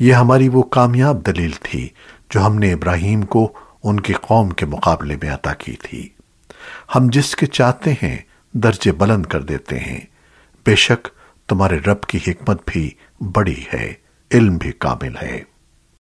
یہ ہماری وہ کامیاب دلیل تھی جو ہم نے ابراہیم کو ان کی قوم کے مقابلے میں عطا کی تھی۔ ہم جس کے چاہتے ہیں درجے بلند کر دیتے ہیں۔ بے شک تمہارے رب کی حکمت بھی بڑی ہے، علم بھی کامل ہے۔